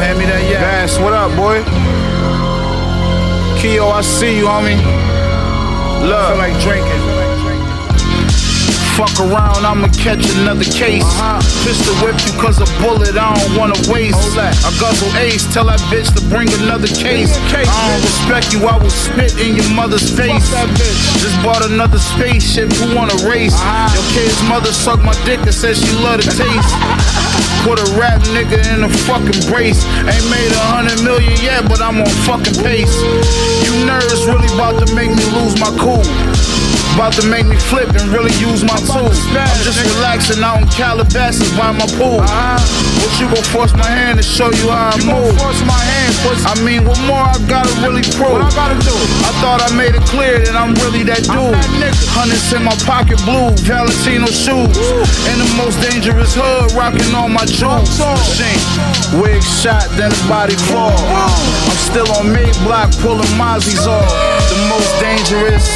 hand me that. Bass, what up, boy? Keo, I see you, homie. I Look. feel like drinking. Fuck around, I'ma catch another case. Uh-huh. Pistol whip you cause a bullet I don't wanna waste. I guzzle ace, tell that bitch to bring another case. Bring case, I don't bitch. respect you, I will spit in your mother's face. that bitch. Just bought another spaceship, who wanna race? Uh-huh. Your kid's mother sucked my dick and said she love the taste. Put a rap nigga in a fucking brace. Ain't made a hundred million yet, but I'm on fucking pace. You nerds really about to make me lose my cool. About to make me flip and really use my tools. to I'm just relaxing out in Calabasas by my pool. But you gon' force my hand to show you how I You move. force my hand, pussy. I mean, what more I gotta really prove? What I gotta do? I thought I made it clear that I'm really that dude. That. Hundreds in my pocket, blue Valentino shoes. In the most dangerous hood, rocking all my jewels. Machine, wig shot, then the body fall. I'm still on May block, pulling Mozzie's off. The most dangerous.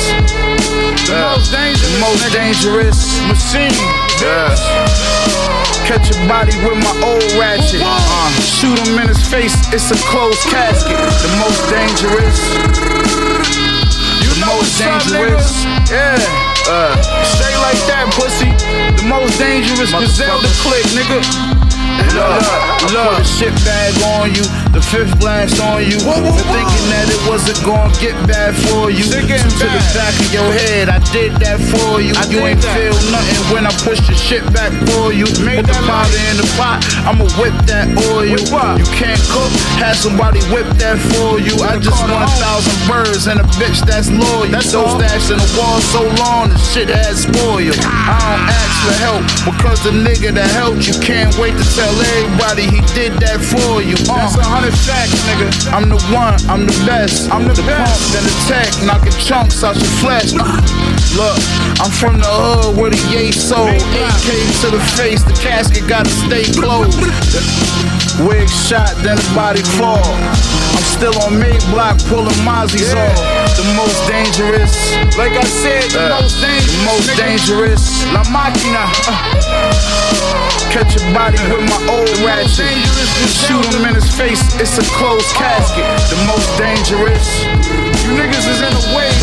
The most dangerous, The most dangerous machine. Yes. Catch a body with my old ratchet. Uh, shoot him in his face, it's a closed casket. The most dangerous. The most dangerous. Yeah. Uh, straight like that, pussy. The most dangerous Griselda click, nigga. Look, look, the shit bag on you, the fifth blast on you. Whoa, whoa, whoa. thinking that it wasn't gonna get bad for you. To the back of your head, I did that for you. I you ain't that. feel nothing when I push the shit back for you. Made Put the powder light. in the pot, I'ma whip that oil. Whip? You can't cook, have somebody whip that for you. I just want a thousand birds and a bitch that's loyal. That's so stashed in the wall so long, the shit has spoiled. I don't for help because the nigga that helped you can't wait to tell everybody he did that for you. Uh. That's a hundred facts, nigga. I'm the one, I'm the best. I'm the the best. pump and the tech, knocking chunks out your flesh. Uh, look, I'm from the hood where the yay sold. AK to the face, the casket gotta stay closed. Wig shot, then the body fall. I'm still on mid block pulling Mozzie's Yeah. off. The most dangerous. Like I said, the Uh, most dangerous. The most dangerous. La Maquina. Catch a body with my old ratchet. Shoot him in his face, it's a closed casket. The most dangerous. You niggas is in the way,